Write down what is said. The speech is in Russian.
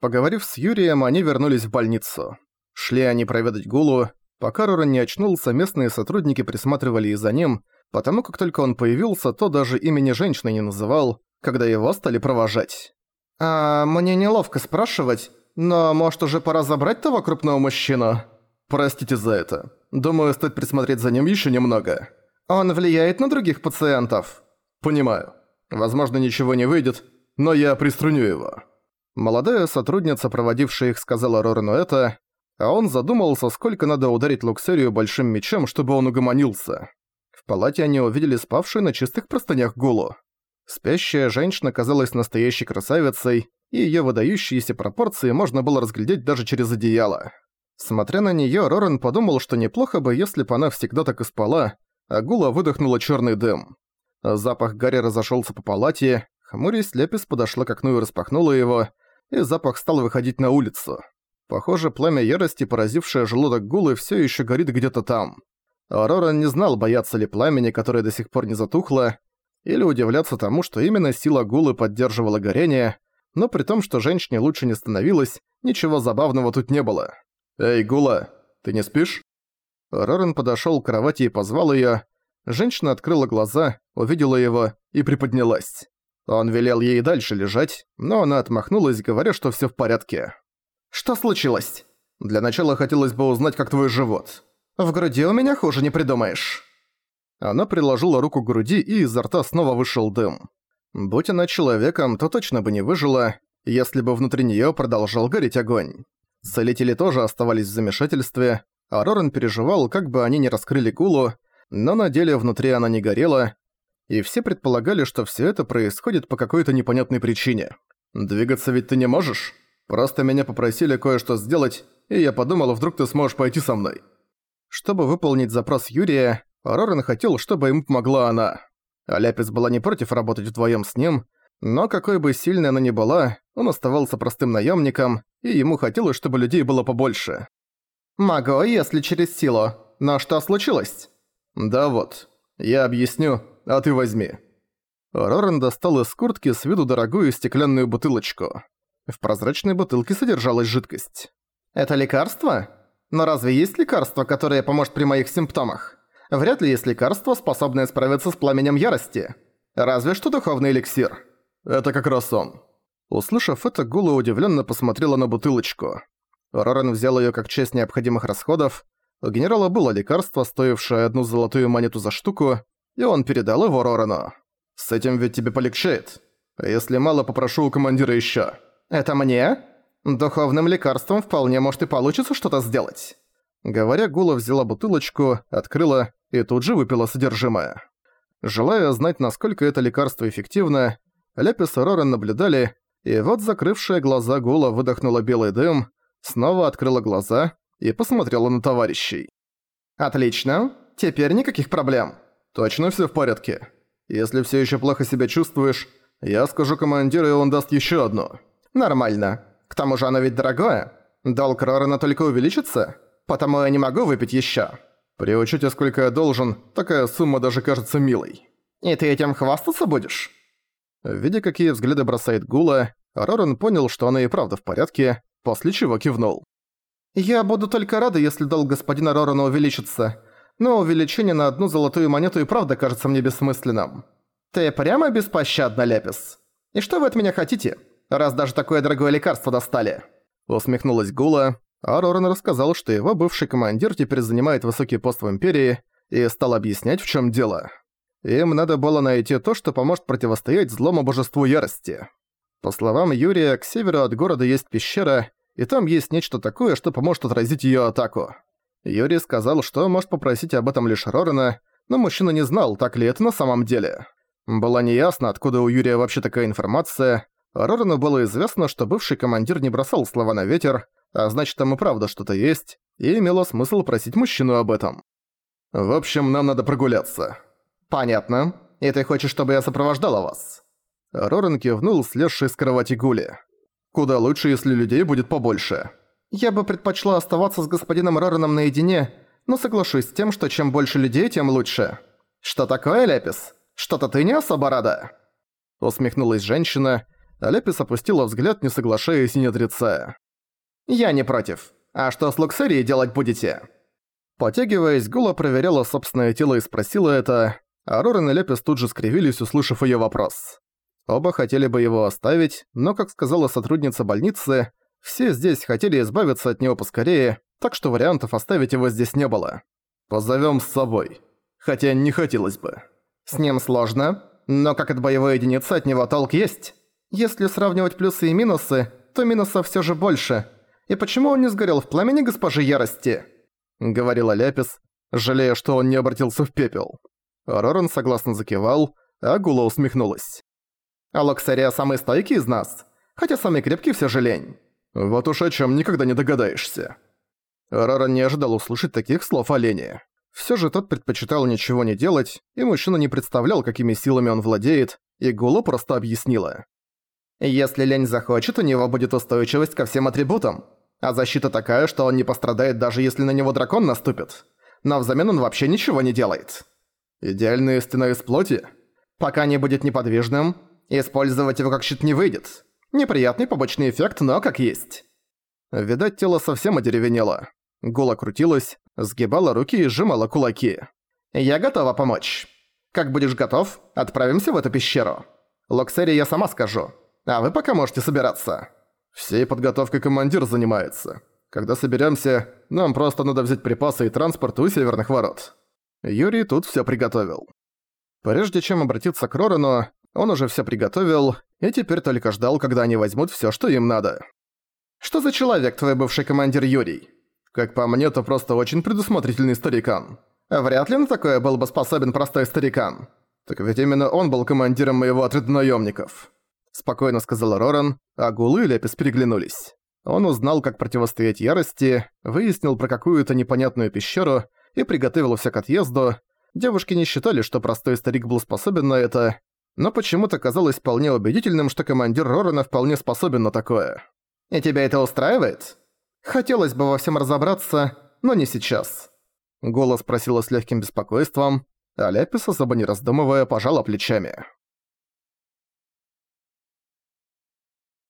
Поговорив с Юрием, они вернулись в больницу. Шли они проведать Гулу. Пока Роран не очнулся, местные сотрудники присматривали и за ним, потому как только он появился, то даже имени женщины не называл, когда его стали провожать. «А мне неловко спрашивать, но может уже пора забрать того крупного мужчину?» «Простите за это. Думаю, стоит присмотреть за ним еще немного». «Он влияет на других пациентов?» «Понимаю. Возможно, ничего не выйдет, но я приструню его». Молодая сотрудница, проводившая их, сказала Рорану это, а он задумался, сколько надо ударить Луксерию большим мечом, чтобы он угомонился. В палате они увидели спавшую на чистых простынях Гулу. Спящая женщина казалась настоящей красавицей, и её выдающиеся пропорции можно было разглядеть даже через одеяло. Смотря на неё, Рорен подумал, что неплохо бы, если бы она всегда так и спала, а Гула выдохнула чёрный дым. Запах Гарри разошёлся по палате, хмурясь, Лепис подошла к окну и распахнула его, и запах стал выходить на улицу. Похоже, пламя ярости, поразившее желудок Гулы, всё ещё горит где-то там. Рорен не знал, бояться ли пламени, которое до сих пор не затухло, или удивляться тому, что именно сила Гулы поддерживала горение, но при том, что женщине лучше не становилось, ничего забавного тут не было. «Эй, Гула, ты не спишь?» Рорен подошёл к кровати и позвал её. Женщина открыла глаза, увидела его и приподнялась. Он велел ей дальше лежать, но она отмахнулась, говоря, что всё в порядке. «Что случилось?» «Для начала хотелось бы узнать, как твой живот. В груди у меня хуже не придумаешь». Она приложила руку к груди, и изо рта снова вышел дым. Будь она человеком, то точно бы не выжила, если бы внутри неё продолжал гореть огонь. Целители тоже оставались в замешательстве, а Рорен переживал, как бы они не раскрыли гулу, но на деле внутри она не горела, и все предполагали, что всё это происходит по какой-то непонятной причине. «Двигаться ведь ты не можешь? Просто меня попросили кое-что сделать, и я подумал, вдруг ты сможешь пойти со мной». Чтобы выполнить запрос Юрия, Рорен хотел, чтобы ему помогла она. Аляпис была не против работать вдвоем с ним, но какой бы сильной она ни была, он оставался простым наемником, и ему хотелось, чтобы людей было побольше. «Могу, если через силу. Но что случилось?» «Да вот. Я объясню, а ты возьми». Рорен достал из куртки с виду дорогую стеклянную бутылочку. В прозрачной бутылке содержалась жидкость. «Это лекарство? Но разве есть лекарство, которое поможет при моих симптомах?» Вряд ли есть лекарство, способное справиться с пламенем ярости. Разве что духовный эликсир. Это как раз он. Услышав это, Гула удивленно посмотрела на бутылочку. Роран взял ее как часть необходимых расходов. У генерала было лекарство, стоившее одну золотую монету за штуку, и он передал его Рорану. «С этим ведь тебе полегчает. Если мало, попрошу у командира еще. «Это мне? Духовным лекарством вполне может и получится что-то сделать». Говоря, Гула взяла бутылочку, открыла и тут же выпила содержимое. Желая знать, насколько это лекарство эффективно, Ляпис и Рорен наблюдали, и вот закрывшая глаза Гула выдохнула белый дым, снова открыла глаза и посмотрела на товарищей. «Отлично. Теперь никаких проблем. Точно всё в порядке. Если всё ещё плохо себя чувствуешь, я скажу командиру, и он даст ещё одно». «Нормально. К тому же оно ведь дорогое. Долг Рорена только увеличится, потому я не могу выпить ещё». При учете, сколько я должен, такая сумма даже кажется милой. И ты этим хвастаться будешь? Видя, какие взгляды бросает Гула, Роран понял, что она и правда в порядке, после чего кивнул. «Я буду только рада, если долг господина Рорана увеличится, но увеличение на одну золотую монету и правда кажется мне бессмысленным. Ты прямо беспощадно, Лепис. И что вы от меня хотите, раз даже такое дорогое лекарство достали?» Усмехнулась Гула, а Роран рассказал, что его бывший командир теперь занимает высокий пост в Империи и стал объяснять, в чем дело. Им надо было найти то, что поможет противостоять злому божеству ярости. По словам Юрия, к северу от города есть пещера, и там есть нечто такое, что поможет отразить ее атаку. Юрий сказал, что может попросить об этом лишь Рорана, но мужчина не знал, так ли это на самом деле. Было неясно, откуда у Юрия вообще такая информация. Рорану было известно, что бывший командир не бросал слова на ветер, а значит там и правда что-то есть, и имело смысл просить мужчину об этом. В общем, нам надо прогуляться. Понятно. И ты хочешь, чтобы я сопровождала вас? Рорен кивнул, слезший с кровати Гули. Куда лучше, если людей будет побольше. Я бы предпочла оставаться с господином Рореном наедине, но соглашусь с тем, что чем больше людей, тем лучше. Что такое, Лепис? Что-то ты не особо рада? Усмехнулась женщина, Аляпис опустила взгляд, не соглашаясь и не отрицая. «Я не против. А что с Луксерией делать будете?» Потягиваясь, Гула проверяла собственное тело и спросила это, а Рорен и Лепис тут же скривились, услышав её вопрос. Оба хотели бы его оставить, но, как сказала сотрудница больницы, все здесь хотели избавиться от него поскорее, так что вариантов оставить его здесь не было. «Позовём с собой. Хотя не хотелось бы». «С ним сложно, но как от боевой единицы от него толк есть. Если сравнивать плюсы и минусы, то минусов всё же больше. И почему он не сгорел в пламени госпожи Ярости?» Говорила Ляпис, жалея, что он не обратился в пепел. Роран согласно закивал, а Гула усмехнулась. «А Локсария самый стойкий из нас, хотя самый крепкий всё же лень». «Вот уж о чём никогда не догадаешься». Роран не ожидал услышать таких слов о Лене. Всё же тот предпочитал ничего не делать, и мужчина не представлял, какими силами он владеет, и Гула просто объяснила. «Если лень захочет, у него будет устойчивость ко всем атрибутам. А защита такая, что он не пострадает даже если на него дракон наступит. Но взамен он вообще ничего не делает. Идеальная стена из плоти? Пока не будет неподвижным, использовать его как щит не выйдет. Неприятный побочный эффект, но как есть. Видать, тело совсем одеревенело. Гула крутилась, сгибала руки и сжимала кулаки. «Я готова помочь. Как будешь готов, отправимся в эту пещеру. Локсери я сама скажу, а вы пока можете собираться». Всей подготовкой командир занимается. Когда соберемся, нам просто надо взять припасы и транспорт у северных ворот. Юрий тут все приготовил. Прежде чем обратиться к Рорану, он уже все приготовил и теперь только ждал, когда они возьмут все, что им надо. «Что за человек твой бывший командир Юрий?» «Как по мне, то просто очень предусмотрительный старикан. Вряд ли на такое был бы способен простой старикан. Так ведь именно он был командиром моего отряда наемников. Спокойно сказал Роран, а Гулы и Лепис переглянулись. Он узнал, как противостоять ярости, выяснил про какую-то непонятную пещеру и приготовился к отъезду. Девушки не считали, что простой старик был способен на это, но почему-то казалось вполне убедительным, что командир Рорана вполне способен на такое. «И тебя это устраивает?» «Хотелось бы во всем разобраться, но не сейчас». Голос просила с легким беспокойством, а Ляпис, особо не раздумывая, пожала плечами.